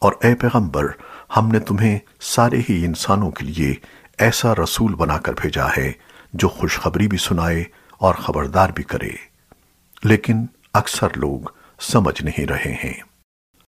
اور اے پیغمبر، ہم نے تمہیں سارے ہی انسانوں کے لیے ایسا رسول بنا کر بھیجا ہے جو خوشخبری بھی سنائے اور خبردار بھی کرے۔ لیکن اکثر لوگ سمجھ نہیں رہے ہیں۔